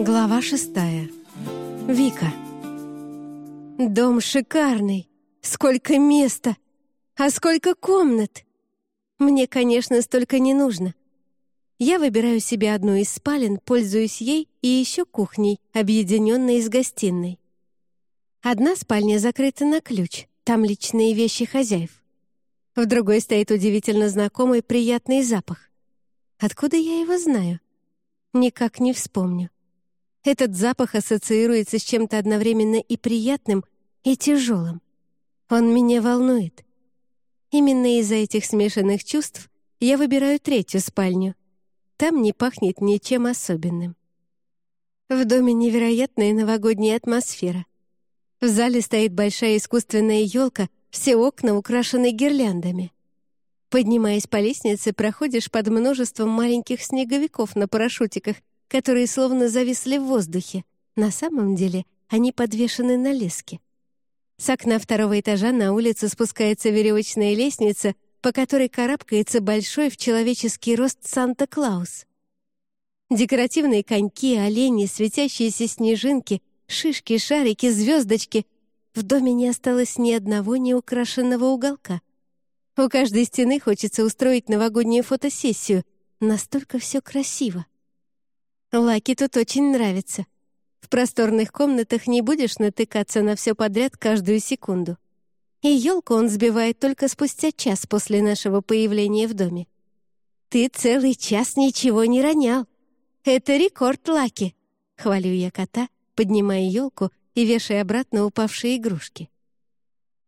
Глава шестая. Вика. Дом шикарный. Сколько места. А сколько комнат. Мне, конечно, столько не нужно. Я выбираю себе одну из спален, пользуюсь ей и еще кухней, объединенной с гостиной. Одна спальня закрыта на ключ, там личные вещи хозяев. В другой стоит удивительно знакомый приятный запах. Откуда я его знаю? Никак не вспомню. Этот запах ассоциируется с чем-то одновременно и приятным, и тяжелым. Он меня волнует. Именно из-за этих смешанных чувств я выбираю третью спальню. Там не пахнет ничем особенным. В доме невероятная новогодняя атмосфера. В зале стоит большая искусственная елка, все окна украшены гирляндами. Поднимаясь по лестнице, проходишь под множеством маленьких снеговиков на парашютиках, которые словно зависли в воздухе. На самом деле они подвешены на леске. С окна второго этажа на улицу спускается веревочная лестница, по которой карабкается большой в человеческий рост Санта-Клаус. Декоративные коньки, олени, светящиеся снежинки, шишки, шарики, звездочки. В доме не осталось ни одного неукрашенного уголка. У каждой стены хочется устроить новогоднюю фотосессию. Настолько все красиво. Лаки тут очень нравится. В просторных комнатах не будешь натыкаться на все подряд каждую секунду. И елку он сбивает только спустя час после нашего появления в доме. «Ты целый час ничего не ронял. Это рекорд, Лаки!» — хвалю я кота, поднимая елку и вешая обратно упавшие игрушки.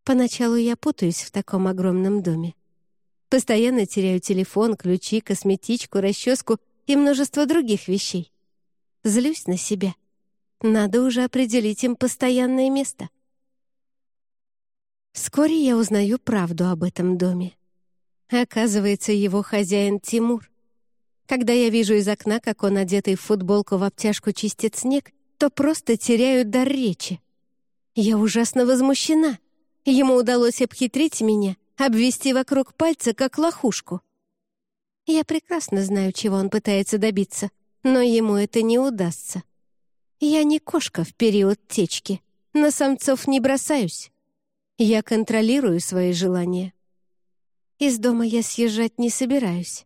Поначалу я путаюсь в таком огромном доме. Постоянно теряю телефон, ключи, косметичку, расческу и множество других вещей. Злюсь на себя. Надо уже определить им постоянное место. Вскоре я узнаю правду об этом доме. Оказывается, его хозяин Тимур. Когда я вижу из окна, как он, одетый в футболку в обтяжку, чистит снег, то просто теряю дар речи. Я ужасно возмущена — Ему удалось обхитрить меня, обвести вокруг пальца, как лохушку. Я прекрасно знаю, чего он пытается добиться, но ему это не удастся. Я не кошка в период течки, на самцов не бросаюсь. Я контролирую свои желания. Из дома я съезжать не собираюсь.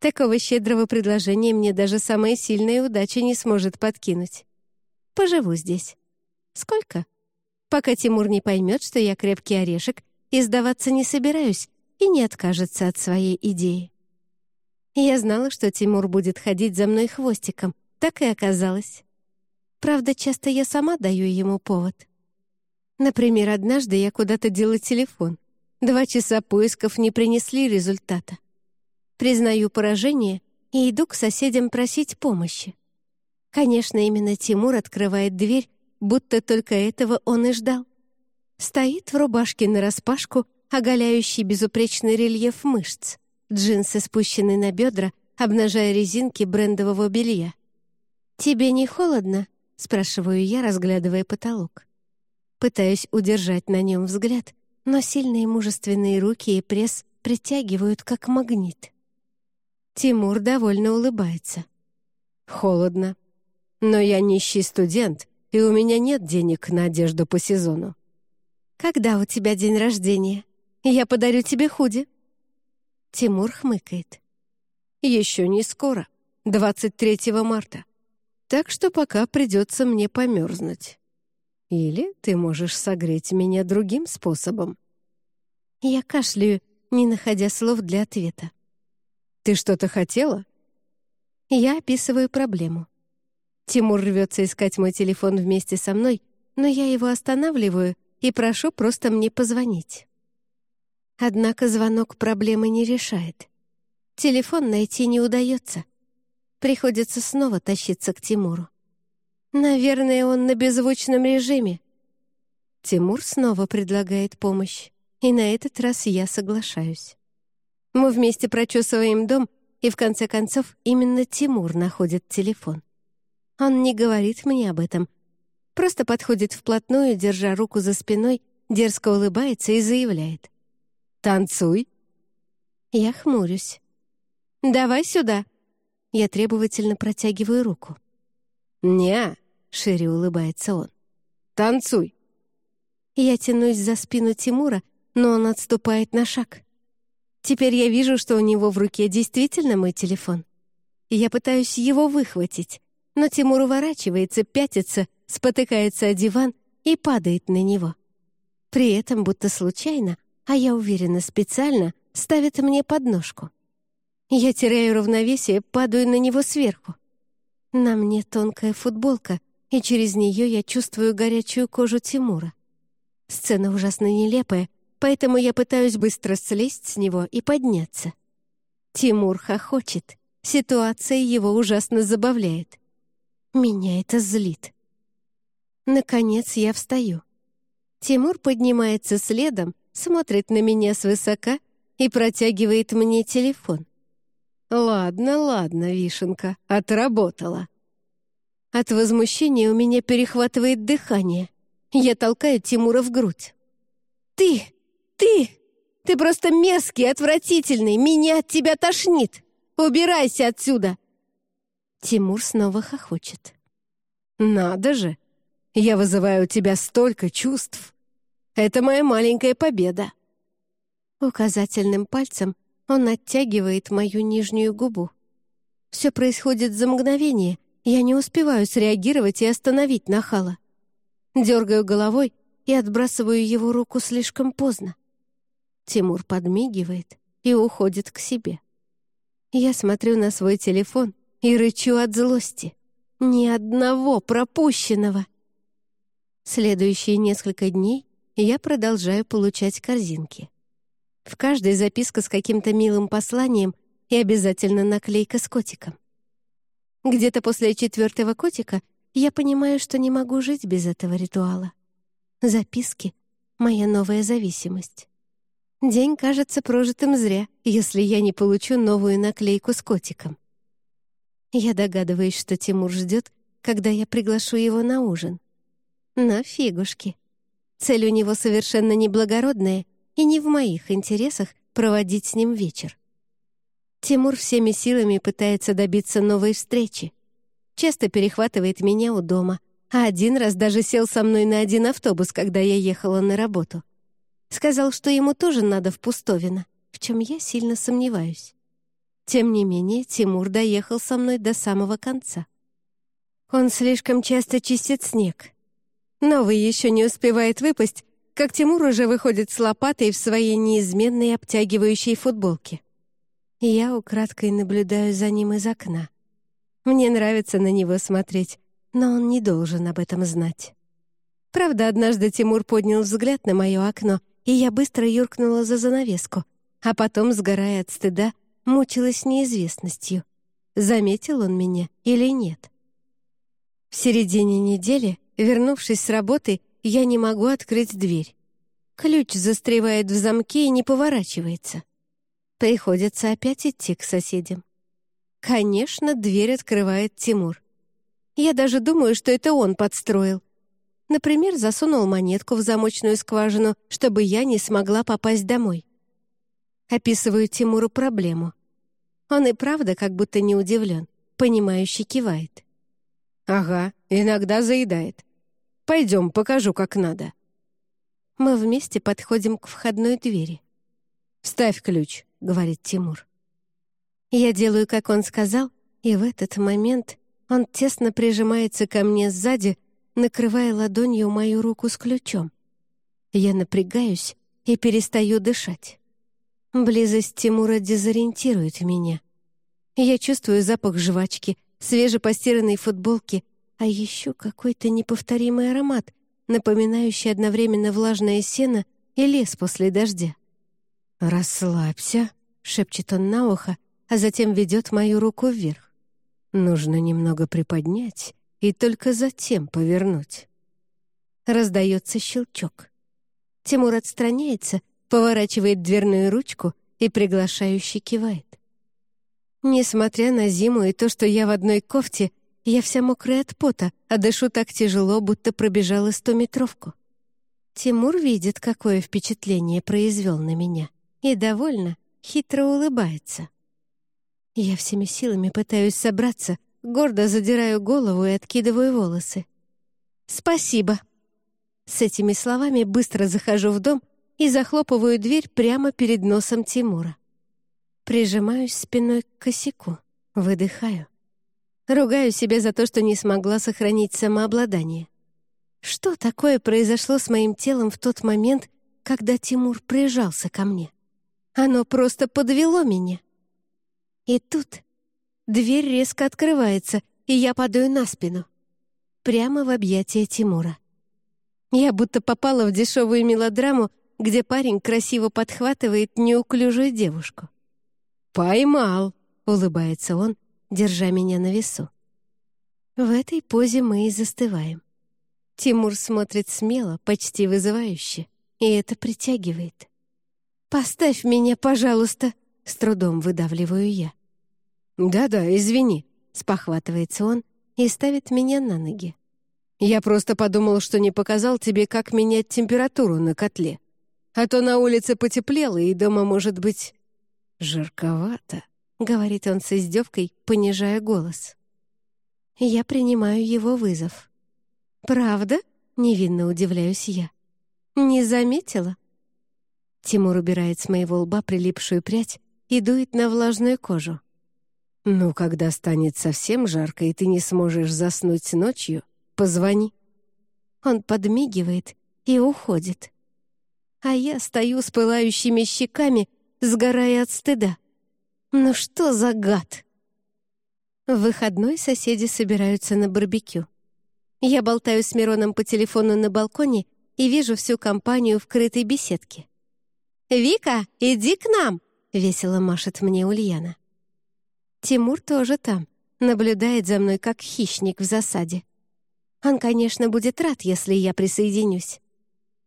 Такого щедрого предложения мне даже самая сильная удача не сможет подкинуть. Поживу здесь. Сколько? пока Тимур не поймет, что я крепкий орешек, и сдаваться не собираюсь, и не откажется от своей идеи. Я знала, что Тимур будет ходить за мной хвостиком, так и оказалось. Правда, часто я сама даю ему повод. Например, однажды я куда-то дела телефон. Два часа поисков не принесли результата. Признаю поражение и иду к соседям просить помощи. Конечно, именно Тимур открывает дверь будто только этого он и ждал. Стоит в рубашке нараспашку, оголяющий безупречный рельеф мышц, джинсы спущены на бедра, обнажая резинки брендового белья. «Тебе не холодно?» — спрашиваю я, разглядывая потолок. Пытаюсь удержать на нем взгляд, но сильные мужественные руки и пресс притягивают, как магнит. Тимур довольно улыбается. «Холодно. Но я нищий студент, и у меня нет денег на одежду по сезону. «Когда у тебя день рождения? Я подарю тебе худи». Тимур хмыкает. «Еще не скоро, 23 марта. Так что пока придется мне померзнуть. Или ты можешь согреть меня другим способом». Я кашляю, не находя слов для ответа. «Ты что-то хотела?» Я описываю проблему. Тимур рвется искать мой телефон вместе со мной, но я его останавливаю и прошу просто мне позвонить. Однако звонок проблемы не решает. Телефон найти не удается. Приходится снова тащиться к Тимуру. Наверное, он на беззвучном режиме. Тимур снова предлагает помощь, и на этот раз я соглашаюсь. Мы вместе прочесываем дом, и в конце концов именно Тимур находит телефон. Он не говорит мне об этом. Просто подходит вплотную, держа руку за спиной, дерзко улыбается и заявляет. «Танцуй!» Я хмурюсь. «Давай сюда!» Я требовательно протягиваю руку. «Не-а», шире улыбается он. «Танцуй!» Я тянусь за спину Тимура, но он отступает на шаг. Теперь я вижу, что у него в руке действительно мой телефон. Я пытаюсь его выхватить, но Тимур уворачивается, пятится, спотыкается о диван и падает на него. При этом, будто случайно, а я уверена специально, ставит мне подножку. Я теряю равновесие, падаю на него сверху. На мне тонкая футболка, и через нее я чувствую горячую кожу Тимура. Сцена ужасно нелепая, поэтому я пытаюсь быстро слезть с него и подняться. Тимур хохочет. Ситуация его ужасно забавляет. Меня это злит. Наконец я встаю. Тимур поднимается следом, смотрит на меня свысока и протягивает мне телефон. «Ладно, ладно, Вишенка, отработала». От возмущения у меня перехватывает дыхание. Я толкаю Тимура в грудь. «Ты! Ты! Ты просто мерзкий, отвратительный! Меня от тебя тошнит! Убирайся отсюда!» Тимур снова хохочет. «Надо же! Я вызываю у тебя столько чувств! Это моя маленькая победа!» Указательным пальцем он оттягивает мою нижнюю губу. Все происходит за мгновение, я не успеваю среагировать и остановить нахала. Дергаю головой и отбрасываю его руку слишком поздно. Тимур подмигивает и уходит к себе. Я смотрю на свой телефон и рычу от злости. Ни одного пропущенного. Следующие несколько дней я продолжаю получать корзинки. В каждой записка с каким-то милым посланием и обязательно наклейка с котиком. Где-то после четвертого котика я понимаю, что не могу жить без этого ритуала. Записки — моя новая зависимость. День кажется прожитым зря, если я не получу новую наклейку с котиком. Я догадываюсь, что Тимур ждет, когда я приглашу его на ужин. На фигушки. Цель у него совершенно неблагородная, и не в моих интересах проводить с ним вечер. Тимур всеми силами пытается добиться новой встречи, часто перехватывает меня у дома, а один раз даже сел со мной на один автобус, когда я ехала на работу. Сказал, что ему тоже надо в Пустовино, в чем я сильно сомневаюсь. Тем не менее, Тимур доехал со мной до самого конца. Он слишком часто чистит снег. Новый еще не успевает выпасть, как Тимур уже выходит с лопатой в своей неизменной обтягивающей футболке. Я украдкой наблюдаю за ним из окна. Мне нравится на него смотреть, но он не должен об этом знать. Правда, однажды Тимур поднял взгляд на мое окно, и я быстро юркнула за занавеску, а потом, сгорая от стыда, мучилась неизвестностью, заметил он меня или нет. В середине недели, вернувшись с работы, я не могу открыть дверь. Ключ застревает в замке и не поворачивается. Приходится опять идти к соседям. Конечно, дверь открывает Тимур. Я даже думаю, что это он подстроил. Например, засунул монетку в замочную скважину, чтобы я не смогла попасть домой. Описываю Тимуру проблему. Он и правда как будто не удивлен, понимающе кивает. «Ага, иногда заедает. Пойдем, покажу, как надо». Мы вместе подходим к входной двери. «Вставь ключ», — говорит Тимур. Я делаю, как он сказал, и в этот момент он тесно прижимается ко мне сзади, накрывая ладонью мою руку с ключом. Я напрягаюсь и перестаю дышать. Близость Тимура дезориентирует меня. Я чувствую запах жвачки, свежепостиранной футболки, а еще какой-то неповторимый аромат, напоминающий одновременно влажное сено и лес после дождя. «Расслабься», — шепчет он на ухо, а затем ведет мою руку вверх. Нужно немного приподнять и только затем повернуть. Раздается щелчок. Тимур отстраняется, поворачивает дверную ручку и приглашающе кивает. Несмотря на зиму и то, что я в одной кофте, я вся мокрая от пота, а дышу так тяжело, будто пробежала стометровку. Тимур видит, какое впечатление произвел на меня, и довольно, хитро улыбается. Я всеми силами пытаюсь собраться, гордо задираю голову и откидываю волосы. «Спасибо». С этими словами быстро захожу в дом и захлопываю дверь прямо перед носом Тимура. Прижимаюсь спиной к косяку, выдыхаю. Ругаю себя за то, что не смогла сохранить самообладание. Что такое произошло с моим телом в тот момент, когда Тимур прижался ко мне? Оно просто подвело меня. И тут дверь резко открывается, и я падаю на спину. Прямо в объятия Тимура. Я будто попала в дешевую мелодраму, где парень красиво подхватывает неуклюжую девушку. «Поймал!» — улыбается он, держа меня на весу. В этой позе мы и застываем. Тимур смотрит смело, почти вызывающе, и это притягивает. «Поставь меня, пожалуйста!» — с трудом выдавливаю я. «Да-да, извини», — спохватывается он и ставит меня на ноги. «Я просто подумал, что не показал тебе, как менять температуру на котле. А то на улице потеплело, и дома, может быть, жарковато», — говорит он с издевкой, понижая голос. Я принимаю его вызов. «Правда?» — невинно удивляюсь я. «Не заметила?» Тимур убирает с моего лба прилипшую прядь и дует на влажную кожу. «Ну, когда станет совсем жарко, и ты не сможешь заснуть ночью, позвони». Он подмигивает и уходит. А я стою с пылающими щеками, сгорая от стыда. Ну что за гад? В выходной соседи собираются на барбекю. Я болтаю с Мироном по телефону на балконе и вижу всю компанию в крытой беседке. «Вика, иди к нам!» — весело машет мне Ульяна. Тимур тоже там, наблюдает за мной как хищник в засаде. Он, конечно, будет рад, если я присоединюсь.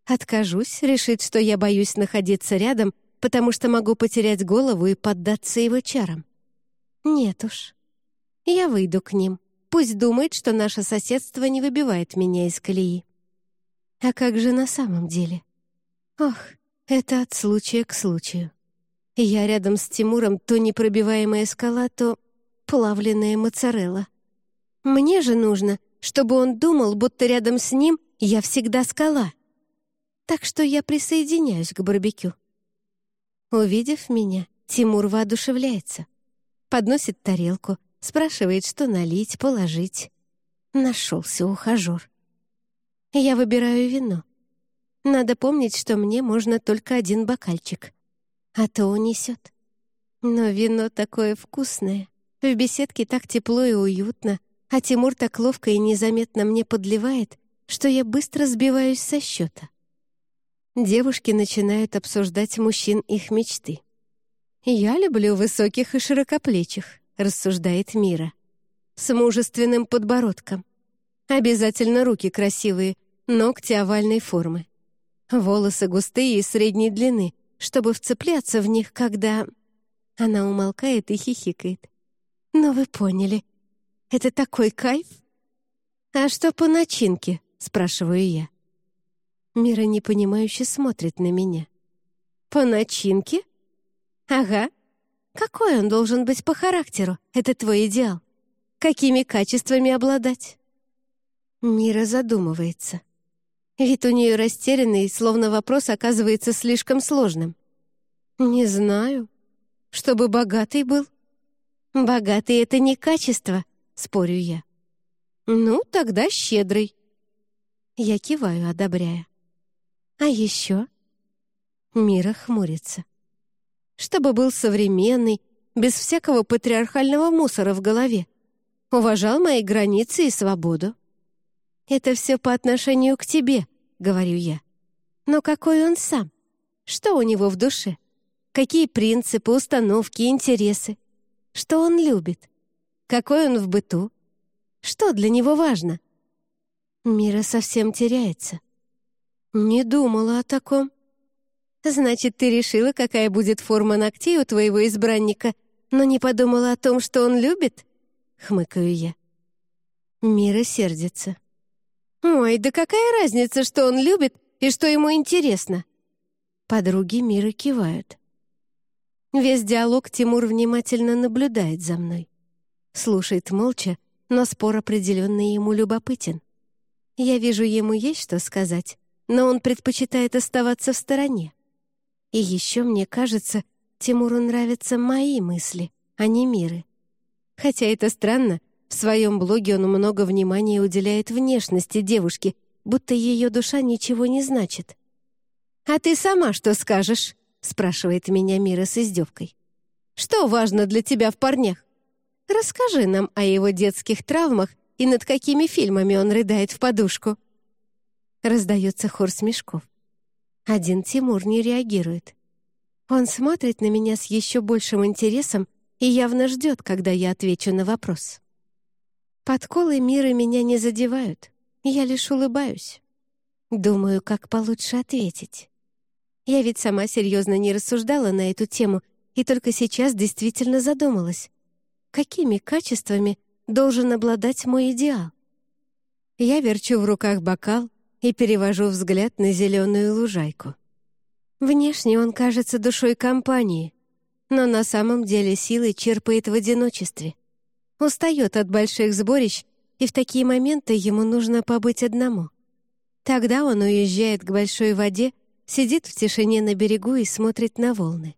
Откажусь, решит, что я боюсь находиться рядом, потому что могу потерять голову и поддаться его чарам. Нет уж. Я выйду к ним. Пусть думает, что наше соседство не выбивает меня из колеи. А как же на самом деле? Ох, это от случая к случаю. Я рядом с Тимуром то непробиваемая скала, то плавленная моцарелла. Мне же нужно, чтобы он думал, будто рядом с ним я всегда скала. Так что я присоединяюсь к барбекю. Увидев меня, Тимур воодушевляется. Подносит тарелку, спрашивает, что налить, положить. Нашелся ухажер. Я выбираю вино. Надо помнить, что мне можно только один бокальчик. А то унесет. Но вино такое вкусное. В беседке так тепло и уютно, а Тимур так ловко и незаметно мне подливает, что я быстро сбиваюсь со счета. Девушки начинают обсуждать мужчин их мечты. «Я люблю высоких и широкоплечих», — рассуждает Мира. «С мужественным подбородком. Обязательно руки красивые, ногти овальной формы. Волосы густые и средней длины, чтобы вцепляться в них, когда... Она умолкает и хихикает. «Но вы поняли. Это такой кайф!» «А что по начинке?» — спрашиваю я. Мира непонимающе смотрит на меня. «По начинке?» «Ага. Какой он должен быть по характеру? Это твой идеал. Какими качествами обладать?» Мира задумывается. Вид у нее растерянный, словно вопрос оказывается слишком сложным. «Не знаю. Чтобы богатый был?» «Богатый — это не качество», — спорю я. «Ну, тогда щедрый». Я киваю, одобряя. «А еще?» Мира хмурится. «Чтобы был современный, без всякого патриархального мусора в голове. Уважал мои границы и свободу. «Это все по отношению к тебе», — говорю я. «Но какой он сам? Что у него в душе? Какие принципы, установки, интересы? Что он любит? Какой он в быту? Что для него важно?» Мира совсем теряется. «Не думала о таком». «Значит, ты решила, какая будет форма ногтей у твоего избранника, но не подумала о том, что он любит?» — хмыкаю я. Мира сердится. «Ой, да какая разница, что он любит и что ему интересно?» Подруги Мира кивают. Весь диалог Тимур внимательно наблюдает за мной. Слушает молча, но спор определенно ему любопытен. Я вижу, ему есть что сказать, но он предпочитает оставаться в стороне. И еще мне кажется, Тимуру нравятся мои мысли, а не миры. Хотя это странно, в своем блоге он много внимания уделяет внешности девушки, будто ее душа ничего не значит. «А ты сама что скажешь?» — спрашивает меня Мира с издевкой. «Что важно для тебя в парнях? Расскажи нам о его детских травмах и над какими фильмами он рыдает в подушку». Раздается хор смешков. Один Тимур не реагирует. Он смотрит на меня с еще большим интересом и явно ждет, когда я отвечу на вопрос. Подколы мира меня не задевают, я лишь улыбаюсь. Думаю, как получше ответить. Я ведь сама серьезно не рассуждала на эту тему и только сейчас действительно задумалась, какими качествами должен обладать мой идеал. Я верчу в руках бокал и перевожу взгляд на зеленую лужайку. Внешне он кажется душой компании, но на самом деле силы черпает в одиночестве — устает от больших сборищ, и в такие моменты ему нужно побыть одному. Тогда он уезжает к большой воде, сидит в тишине на берегу и смотрит на волны.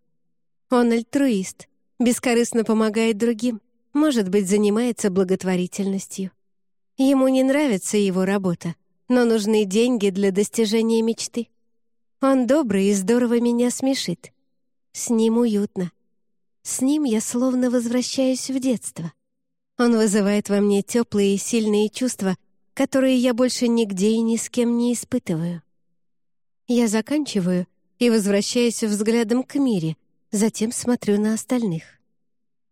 Он альтруист, бескорыстно помогает другим, может быть, занимается благотворительностью. Ему не нравится его работа, но нужны деньги для достижения мечты. Он добрый и здорово меня смешит. С ним уютно. С ним я словно возвращаюсь в детство. Он вызывает во мне теплые и сильные чувства, которые я больше нигде и ни с кем не испытываю. Я заканчиваю и возвращаюсь взглядом к Мире, затем смотрю на остальных.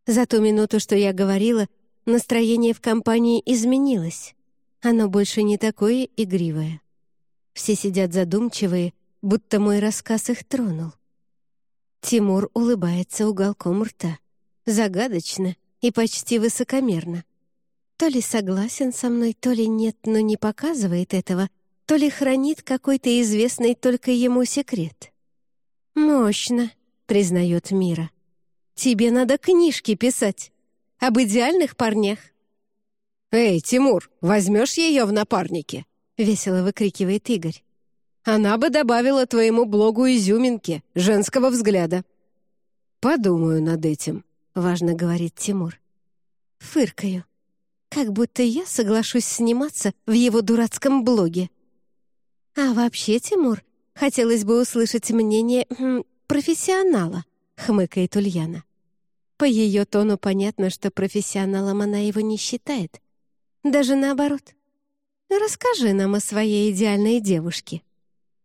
За ту минуту, что я говорила, настроение в компании изменилось. Оно больше не такое игривое. Все сидят задумчивые, будто мой рассказ их тронул. Тимур улыбается уголком рта. Загадочно и почти высокомерно. То ли согласен со мной, то ли нет, но не показывает этого, то ли хранит какой-то известный только ему секрет. «Мощно», — признает Мира. «Тебе надо книжки писать. Об идеальных парнях». «Эй, Тимур, возьмешь ее в напарники?» — весело выкрикивает Игорь. «Она бы добавила твоему блогу изюминки, женского взгляда». «Подумаю над этим», — важно говорит Тимур. Фыркаю. Как будто я соглашусь сниматься в его дурацком блоге. А вообще, Тимур, хотелось бы услышать мнение хм, профессионала, хмыкает Ульяна. По ее тону понятно, что профессионалом она его не считает. Даже наоборот. Расскажи нам о своей идеальной девушке.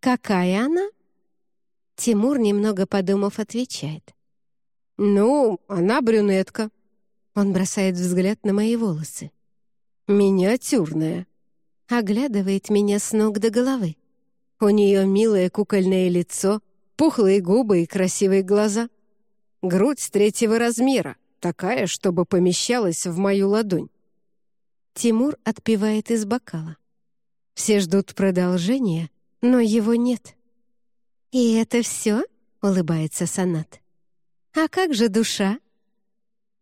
Какая она? Тимур, немного подумав, отвечает. «Ну, она брюнетка». Он бросает взгляд на мои волосы. «Миниатюрная». Оглядывает меня с ног до головы. У нее милое кукольное лицо, пухлые губы и красивые глаза. Грудь третьего размера, такая, чтобы помещалась в мою ладонь. Тимур отпивает из бокала. Все ждут продолжения, но его нет. «И это все?» — улыбается Санат. «А как же душа?»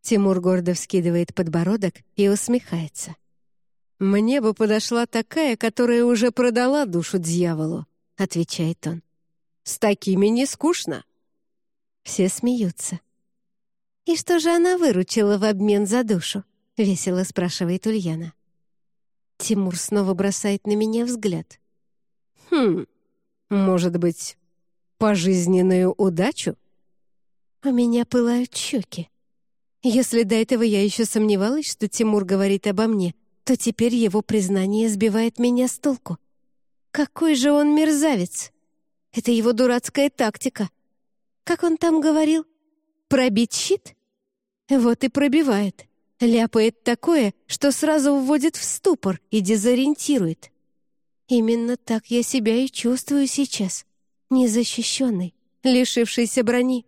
Тимур гордо вскидывает подбородок и усмехается. «Мне бы подошла такая, которая уже продала душу дьяволу», — отвечает он. «С такими не скучно». Все смеются. «И что же она выручила в обмен за душу?» — весело спрашивает Ульяна. Тимур снова бросает на меня взгляд. «Хм, может быть, пожизненную удачу?» У меня пылают щеки. Если до этого я еще сомневалась, что Тимур говорит обо мне, то теперь его признание сбивает меня с толку. Какой же он мерзавец! Это его дурацкая тактика. Как он там говорил? Пробить щит? Вот и пробивает. Ляпает такое, что сразу вводит в ступор и дезориентирует. Именно так я себя и чувствую сейчас. Незащищенный, лишившийся брони.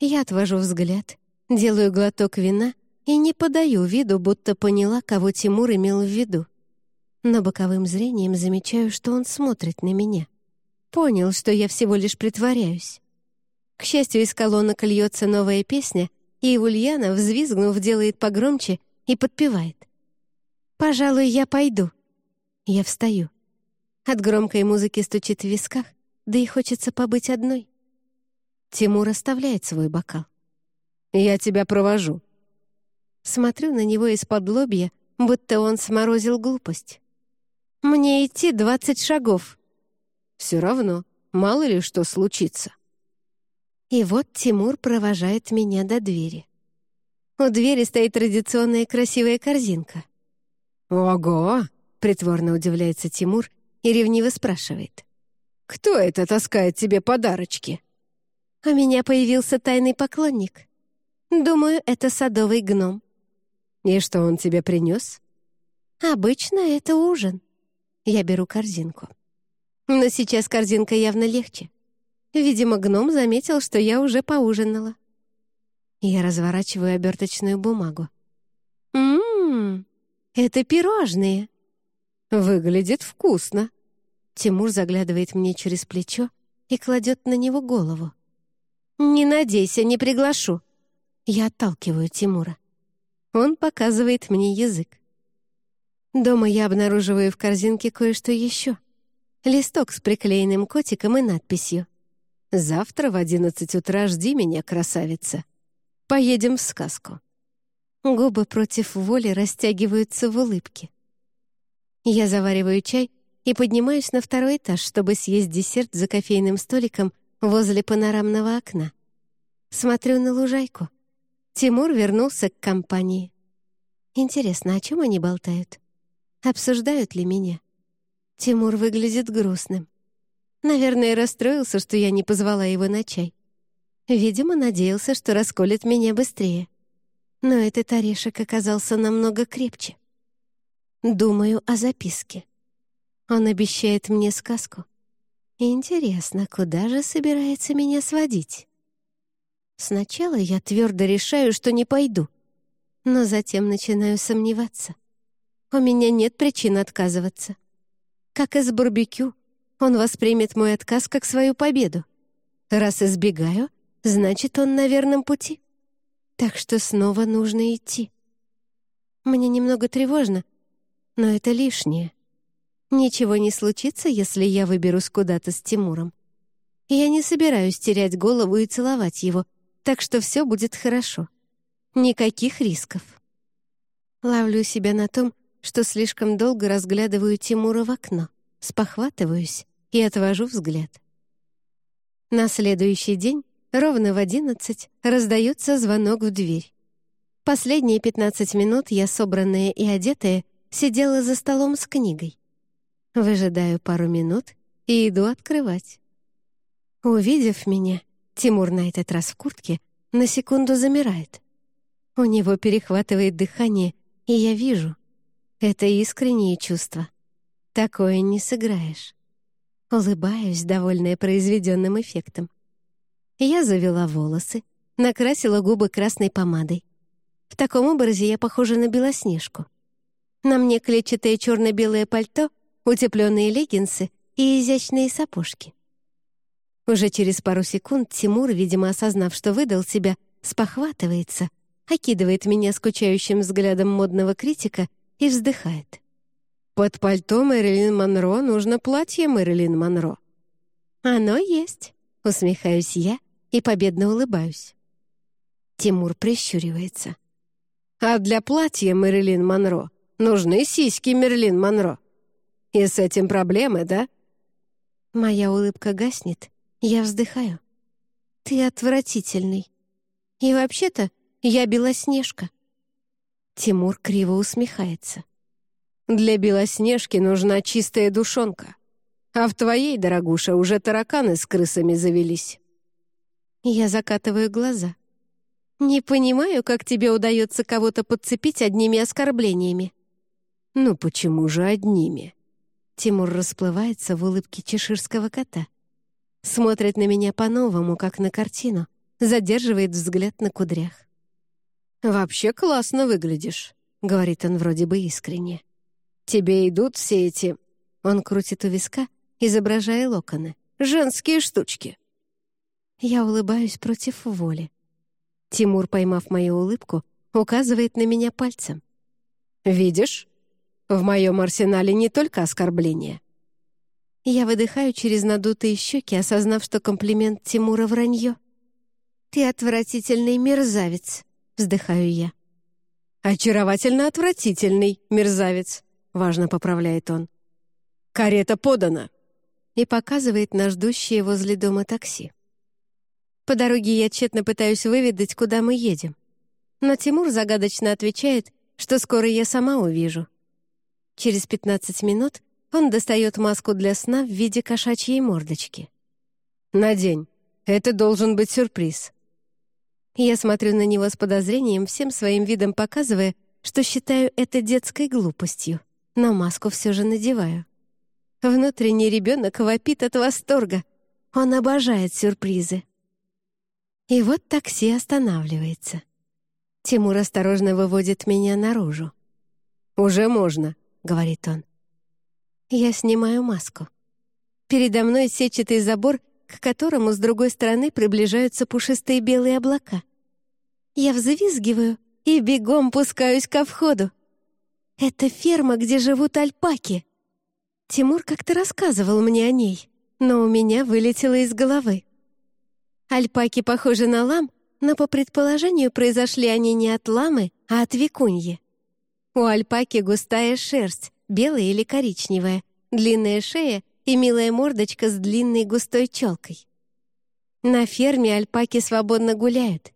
Я отвожу взгляд, делаю глоток вина и не подаю виду, будто поняла, кого Тимур имел в виду. Но боковым зрением замечаю, что он смотрит на меня. Понял, что я всего лишь притворяюсь. К счастью, из колонок льется новая песня, и Ульяна, взвизгнув, делает погромче и подпевает. «Пожалуй, я пойду». Я встаю. От громкой музыки стучит в висках, да и хочется побыть одной. Тимур оставляет свой бокал. «Я тебя провожу». Смотрю на него из-под лобья, будто он сморозил глупость. «Мне идти двадцать шагов». «Все равно, мало ли что случится». И вот Тимур провожает меня до двери. У двери стоит традиционная красивая корзинка. «Ого!» — притворно удивляется Тимур и ревниво спрашивает. «Кто это таскает тебе подарочки?» У меня появился тайный поклонник. Думаю, это садовый гном. И что он тебе принес? Обычно это ужин. Я беру корзинку. Но сейчас корзинка явно легче. Видимо, гном заметил, что я уже поужинала. Я разворачиваю оберточную бумагу. «Ммм, это пирожные!» «Выглядит вкусно!» Тимур заглядывает мне через плечо и кладет на него голову. «Не надейся, не приглашу!» Я отталкиваю Тимура. Он показывает мне язык. Дома я обнаруживаю в корзинке кое-что еще. Листок с приклеенным котиком и надписью. «Завтра в одиннадцать утра жди меня, красавица. Поедем в сказку». Губы против воли растягиваются в улыбке. Я завариваю чай и поднимаюсь на второй этаж, чтобы съесть десерт за кофейным столиком возле панорамного окна. Смотрю на лужайку. Тимур вернулся к компании. Интересно, о чем они болтают? Обсуждают ли меня? Тимур выглядит грустным. Наверное, расстроился, что я не позвала его на чай. Видимо, надеялся, что расколет меня быстрее. Но этот орешек оказался намного крепче. Думаю о записке. Он обещает мне сказку. Интересно, куда же собирается меня сводить? Сначала я твердо решаю, что не пойду, но затем начинаю сомневаться. У меня нет причин отказываться. Как и с барбекю, он воспримет мой отказ как свою победу. Раз избегаю, значит, он на верном пути. Так что снова нужно идти. Мне немного тревожно, но это лишнее. Ничего не случится, если я выберусь куда-то с Тимуром. Я не собираюсь терять голову и целовать его, так что все будет хорошо. Никаких рисков. Ловлю себя на том, что слишком долго разглядываю Тимура в окно, спохватываюсь и отвожу взгляд. На следующий день, ровно в одиннадцать, раздается звонок в дверь. Последние пятнадцать минут я, собранная и одетая, сидела за столом с книгой. Выжидаю пару минут и иду открывать. Увидев меня, Тимур на этот раз в куртке на секунду замирает. У него перехватывает дыхание, и я вижу. Это искренние чувства. Такое не сыграешь. Улыбаюсь, довольная произведенным эффектом. Я завела волосы, накрасила губы красной помадой. В таком образе я похожа на Белоснежку. На мне клетчатое черно-белое пальто утепленные леггинсы и изящные сапожки. Уже через пару секунд Тимур, видимо, осознав, что выдал себя, спохватывается, окидывает меня скучающим взглядом модного критика и вздыхает. «Под пальто Мэрилин Монро нужно платье Мэрилин Монро». «Оно есть», — усмехаюсь я и победно улыбаюсь. Тимур прищуривается. «А для платья Мэрилин Монро нужны сиськи Мерлин Монро». И с этим проблемы, да?» Моя улыбка гаснет, я вздыхаю. «Ты отвратительный. И вообще-то я Белоснежка». Тимур криво усмехается. «Для Белоснежки нужна чистая душонка. А в твоей, дорогуша, уже тараканы с крысами завелись». Я закатываю глаза. «Не понимаю, как тебе удается кого-то подцепить одними оскорблениями». «Ну почему же одними?» Тимур расплывается в улыбке чеширского кота. Смотрит на меня по-новому, как на картину, задерживает взгляд на кудрях. «Вообще классно выглядишь», — говорит он вроде бы искренне. «Тебе идут все эти...» Он крутит у виска, изображая локоны. «Женские штучки». Я улыбаюсь против воли. Тимур, поймав мою улыбку, указывает на меня пальцем. «Видишь? В моем арсенале не только оскорбления. Я выдыхаю через надутые щеки, осознав, что комплимент Тимура вранье. «Ты отвратительный мерзавец», — вздыхаю я. «Очаровательно отвратительный мерзавец», — важно поправляет он. «Карета подана», и показывает на ждущее возле дома такси. По дороге я тщетно пытаюсь выведать, куда мы едем. Но Тимур загадочно отвечает, что скоро я сама увижу. Через 15 минут он достает маску для сна в виде кошачьей мордочки. «Надень. Это должен быть сюрприз». Я смотрю на него с подозрением, всем своим видом показывая, что считаю это детской глупостью, но маску все же надеваю. Внутренний ребенок вопит от восторга. Он обожает сюрпризы. И вот такси останавливается. Тимур осторожно выводит меня наружу. «Уже можно», — говорит он. Я снимаю маску. Передо мной сетчатый забор, к которому с другой стороны приближаются пушистые белые облака. Я взвизгиваю и бегом пускаюсь ко входу. Это ферма, где живут альпаки. Тимур как-то рассказывал мне о ней, но у меня вылетело из головы. Альпаки похожи на лам, но по предположению произошли они не от ламы, а от викуньи. У альпаки густая шерсть, белая или коричневая, длинная шея и милая мордочка с длинной густой челкой. На ферме альпаки свободно гуляют.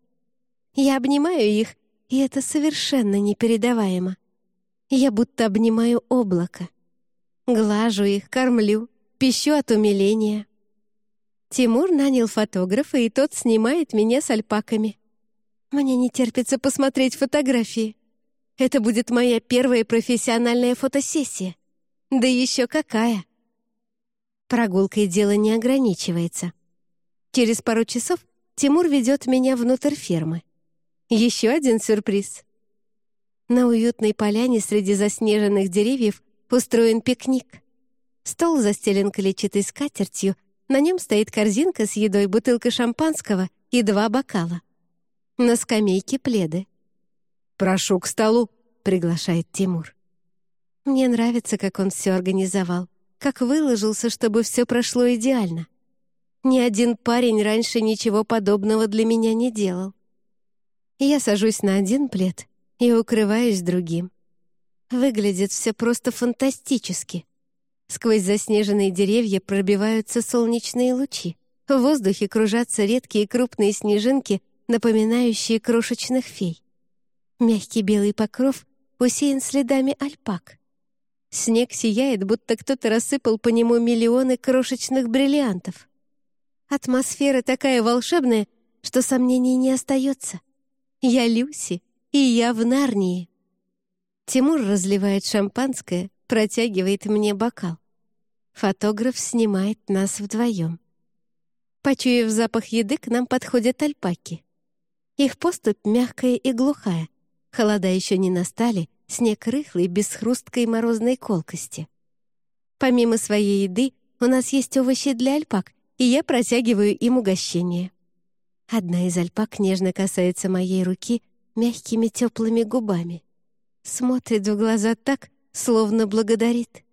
Я обнимаю их, и это совершенно непередаваемо. Я будто обнимаю облако. Глажу их, кормлю, пищу от умиления. Тимур нанял фотографа, и тот снимает меня с альпаками. Мне не терпится посмотреть фотографии. Это будет моя первая профессиональная фотосессия. Да еще какая! Прогулкой дело не ограничивается. Через пару часов Тимур ведет меня внутрь фермы. Еще один сюрприз. На уютной поляне среди заснеженных деревьев устроен пикник. Стол застелен клетчатой скатертью, на нем стоит корзинка с едой, бутылка шампанского и два бокала. На скамейке пледы. «Прошу к столу», — приглашает Тимур. Мне нравится, как он все организовал, как выложился, чтобы все прошло идеально. Ни один парень раньше ничего подобного для меня не делал. Я сажусь на один плед и укрываюсь другим. Выглядит все просто фантастически. Сквозь заснеженные деревья пробиваются солнечные лучи. В воздухе кружатся редкие крупные снежинки, напоминающие крошечных фей. Мягкий белый покров усеян следами альпак. Снег сияет, будто кто-то рассыпал по нему миллионы крошечных бриллиантов. Атмосфера такая волшебная, что сомнений не остается. Я Люси, и я в Нарнии. Тимур разливает шампанское, протягивает мне бокал. Фотограф снимает нас вдвоем. Почуяв запах еды, к нам подходят альпаки. Их поступь мягкая и глухая. Холода еще не настали, снег рыхлый, без хрусткой морозной колкости. Помимо своей еды, у нас есть овощи для альпак, и я протягиваю им угощение. Одна из альпак нежно касается моей руки мягкими теплыми губами. Смотрит в глаза так, словно благодарит.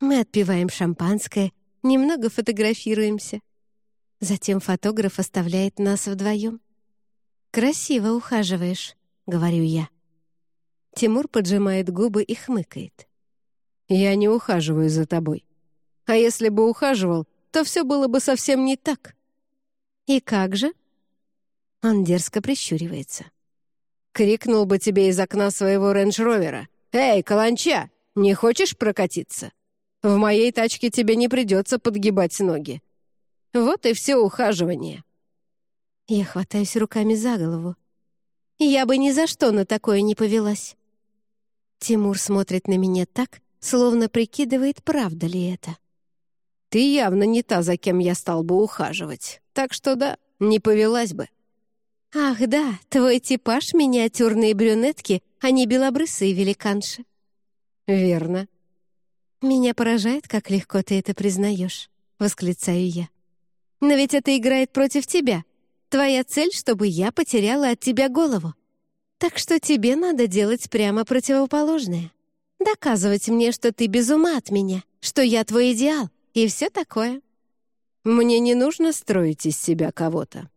Мы отпиваем шампанское, немного фотографируемся. Затем фотограф оставляет нас вдвоем. «Красиво ухаживаешь», — говорю я. Тимур поджимает губы и хмыкает. «Я не ухаживаю за тобой. А если бы ухаживал, то все было бы совсем не так». «И как же?» Он дерзко прищуривается. «Крикнул бы тебе из окна своего рейндж-ровера. «Эй, каланча, не хочешь прокатиться? В моей тачке тебе не придется подгибать ноги. Вот и все ухаживание». Я хватаюсь руками за голову. Я бы ни за что на такое не повелась. Тимур смотрит на меня так, словно прикидывает, правда ли это. «Ты явно не та, за кем я стал бы ухаживать, так что да, не повелась бы». «Ах да, твой типаж — миниатюрные брюнетки, а не белобрысые великанши». «Верно». «Меня поражает, как легко ты это признаешь», — восклицаю я. «Но ведь это играет против тебя. Твоя цель, чтобы я потеряла от тебя голову. Так что тебе надо делать прямо противоположное. доказывать мне, что ты без ума от меня, что я твой идеал и все такое. Мне не нужно строить из себя кого-то.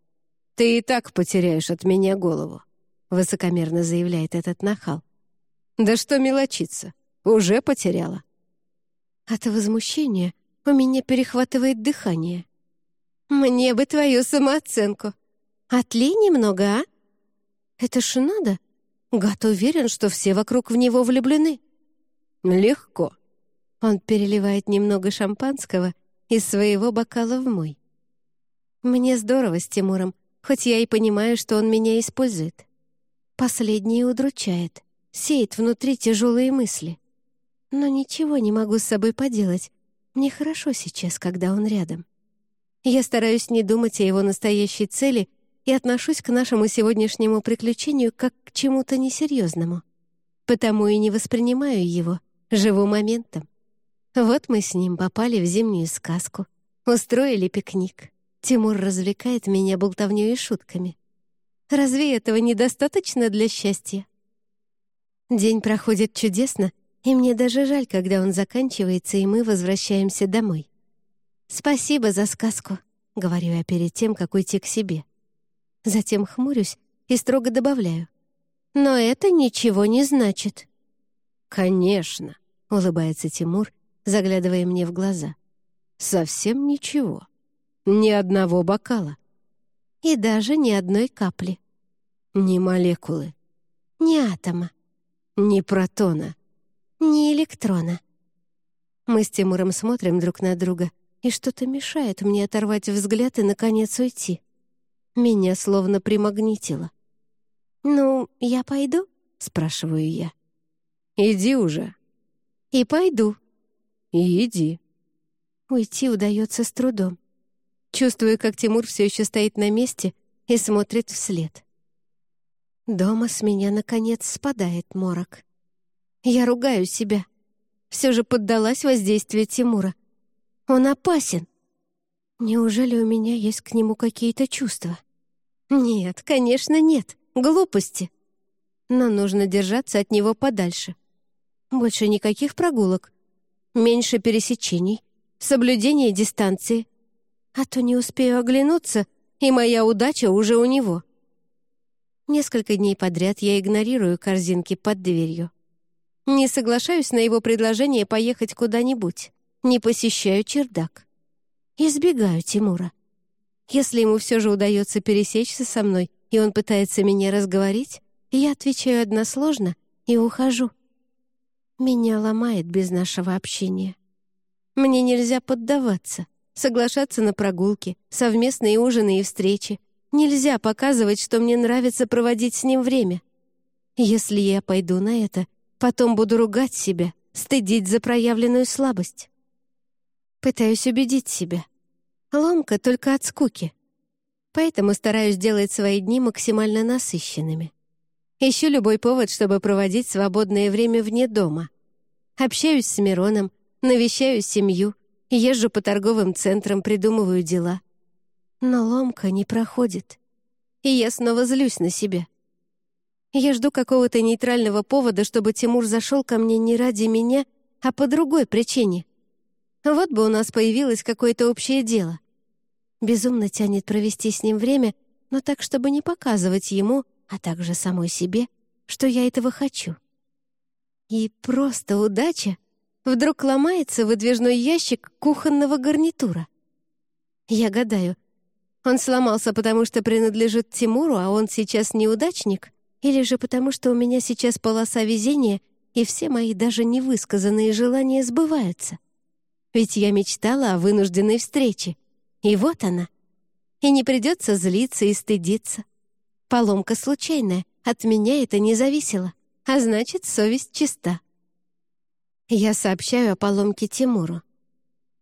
Ты и так потеряешь от меня голову, высокомерно заявляет этот нахал. Да что мелочиться, уже потеряла. От возмущения у меня перехватывает дыхание. Мне бы твою самооценку. Отлей немного, а? Это ж надо. Гад уверен, что все вокруг в него влюблены. Легко. Он переливает немного шампанского из своего бокала в мой. Мне здорово с Тимуром, хоть я и понимаю, что он меня использует. Последнее удручает, сеет внутри тяжелые мысли. Но ничего не могу с собой поделать. Мне хорошо сейчас, когда он рядом. Я стараюсь не думать о его настоящей цели и отношусь к нашему сегодняшнему приключению как к чему-то несерьезному. Потому и не воспринимаю его, живу моментом. Вот мы с ним попали в зимнюю сказку, устроили пикник. Тимур развлекает меня болтовнёй и шутками. Разве этого недостаточно для счастья? День проходит чудесно, и мне даже жаль, когда он заканчивается, и мы возвращаемся домой. «Спасибо за сказку», — говорю я перед тем, как уйти к себе. Затем хмурюсь и строго добавляю. «Но это ничего не значит». «Конечно», — улыбается Тимур, заглядывая мне в глаза. «Совсем ничего. Ни одного бокала. И даже ни одной капли. Ни молекулы. Ни атома. Ни протона. Ни электрона». Мы с Тимуром смотрим друг на друга, и что-то мешает мне оторвать взгляд и, наконец, уйти. Меня словно примагнитило. «Ну, я пойду?» — спрашиваю я. «Иди уже». «И пойду». «И иди». Уйти удается с трудом. Чувствую, как Тимур все еще стоит на месте и смотрит вслед. Дома с меня, наконец, спадает морок. Я ругаю себя. Все же поддалась воздействию Тимура. Он опасен. Неужели у меня есть к нему какие-то чувства? Нет, конечно, нет. Глупости. Но нужно держаться от него подальше. Больше никаких прогулок. Меньше пересечений. Соблюдение дистанции. А то не успею оглянуться, и моя удача уже у него. Несколько дней подряд я игнорирую корзинки под дверью. Не соглашаюсь на его предложение поехать куда-нибудь. Не посещаю чердак. Избегаю Тимура. Если ему все же удается пересечься со мной, и он пытается меня разговорить, я отвечаю односложно и ухожу. Меня ломает без нашего общения. Мне нельзя поддаваться, соглашаться на прогулки, совместные ужины и встречи. Нельзя показывать, что мне нравится проводить с ним время. Если я пойду на это, потом буду ругать себя, стыдить за проявленную слабость. Пытаюсь убедить себя. Ломка только от скуки. Поэтому стараюсь делать свои дни максимально насыщенными. Ищу любой повод, чтобы проводить свободное время вне дома. Общаюсь с Мироном, навещаю семью, езжу по торговым центрам, придумываю дела. Но ломка не проходит. И я снова злюсь на себя. Я жду какого-то нейтрального повода, чтобы Тимур зашел ко мне не ради меня, а по другой причине. Вот бы у нас появилось какое-то общее дело. Безумно тянет провести с ним время, но так, чтобы не показывать ему, а также самой себе, что я этого хочу. И просто удача вдруг ломается выдвижной ящик кухонного гарнитура. Я гадаю, он сломался, потому что принадлежит Тимуру, а он сейчас неудачник, или же потому что у меня сейчас полоса везения, и все мои даже невысказанные желания сбываются. Ведь я мечтала о вынужденной встрече. И вот она. И не придется злиться и стыдиться. Поломка случайная, от меня это не зависело, а значит, совесть чиста. Я сообщаю о поломке Тимуру.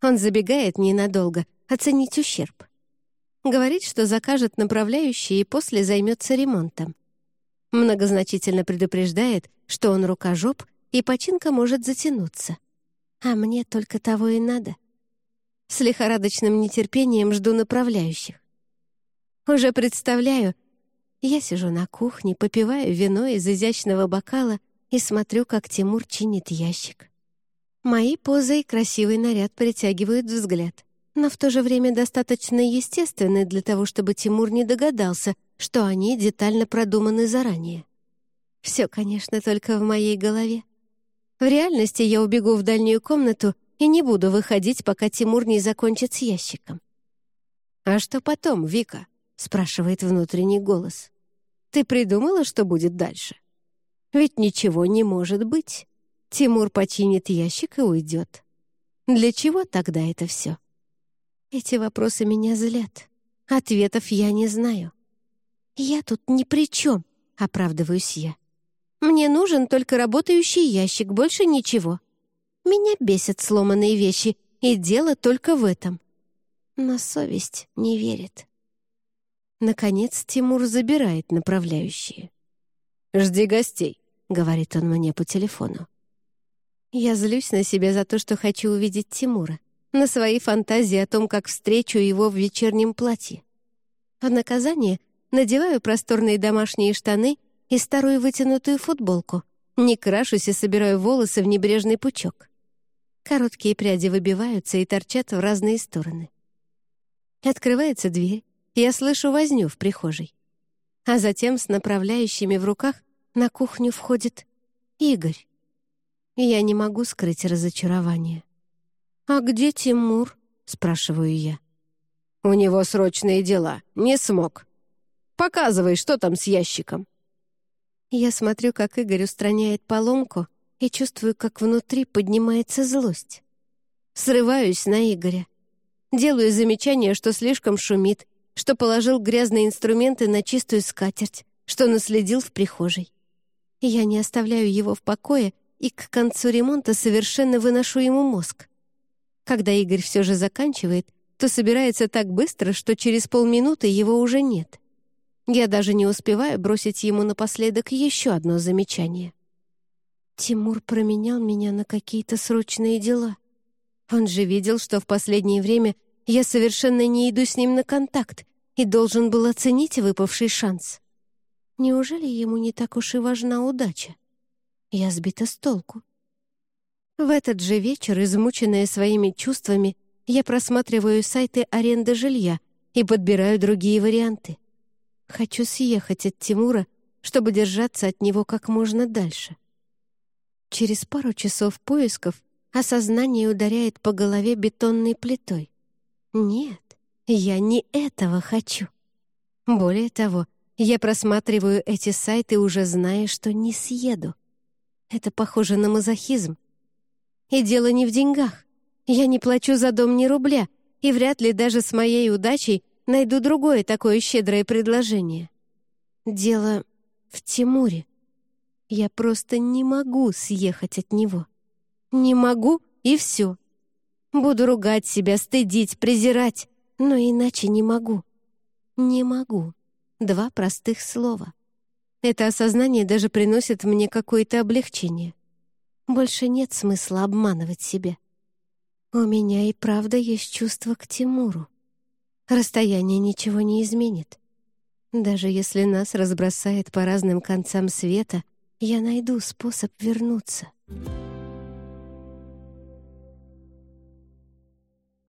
Он забегает ненадолго, оценить ущерб. Говорит, что закажет направляющий и после займется ремонтом. Многозначительно предупреждает, что он рукожоп, и починка может затянуться. А мне только того и надо. С лихорадочным нетерпением жду направляющих. Уже представляю, я сижу на кухне, попиваю вино из изящного бокала и смотрю, как Тимур чинит ящик. Мои позы и красивый наряд притягивают взгляд, но в то же время достаточно естественны для того, чтобы Тимур не догадался, что они детально продуманы заранее. Все, конечно, только в моей голове. В реальности я убегу в дальнюю комнату и не буду выходить, пока Тимур не закончит с ящиком. «А что потом, Вика?» — спрашивает внутренний голос. «Ты придумала, что будет дальше?» «Ведь ничего не может быть. Тимур починит ящик и уйдет. Для чего тогда это все?» Эти вопросы меня злят. Ответов я не знаю. «Я тут ни при чем», — оправдываюсь я. «Мне нужен только работающий ящик, больше ничего. Меня бесят сломанные вещи, и дело только в этом». Но совесть не верит. Наконец Тимур забирает направляющие. «Жди гостей», — говорит он мне по телефону. Я злюсь на себя за то, что хочу увидеть Тимура, на свои фантазии о том, как встречу его в вечернем платье. В наказание Надеваю просторные домашние штаны и старую вытянутую футболку. Не крашусь и собираю волосы в небрежный пучок. Короткие пряди выбиваются и торчат в разные стороны. Открывается дверь, я слышу возню в прихожей. А затем с направляющими в руках на кухню входит Игорь. Я не могу скрыть разочарование. «А где Тимур?» — спрашиваю я. «У него срочные дела. Не смог», Показывай, что там с ящиком». Я смотрю, как Игорь устраняет поломку, и чувствую, как внутри поднимается злость. Срываюсь на Игоря. Делаю замечание, что слишком шумит, что положил грязные инструменты на чистую скатерть, что наследил в прихожей. Я не оставляю его в покое и к концу ремонта совершенно выношу ему мозг. Когда Игорь все же заканчивает, то собирается так быстро, что через полминуты его уже нет. Я даже не успеваю бросить ему напоследок еще одно замечание. Тимур променял меня на какие-то срочные дела. Он же видел, что в последнее время я совершенно не иду с ним на контакт и должен был оценить выпавший шанс. Неужели ему не так уж и важна удача? Я сбита с толку. В этот же вечер, измученная своими чувствами, я просматриваю сайты аренды жилья и подбираю другие варианты. Хочу съехать от Тимура, чтобы держаться от него как можно дальше. Через пару часов поисков осознание ударяет по голове бетонной плитой. Нет, я не этого хочу. Более того, я просматриваю эти сайты, уже зная, что не съеду. Это похоже на мазохизм. И дело не в деньгах. Я не плачу за дом ни рубля, и вряд ли даже с моей удачей найду другое такое щедрое предложение. Дело в Тимуре. Я просто не могу съехать от него. Не могу, и все. Буду ругать себя, стыдить, презирать, но иначе не могу. Не могу. Два простых слова. Это осознание даже приносит мне какое-то облегчение. Больше нет смысла обманывать себя. У меня и правда есть чувство к Тимуру. Расстояние ничего не изменит. Даже если нас разбросает по разным концам света, я найду способ вернуться.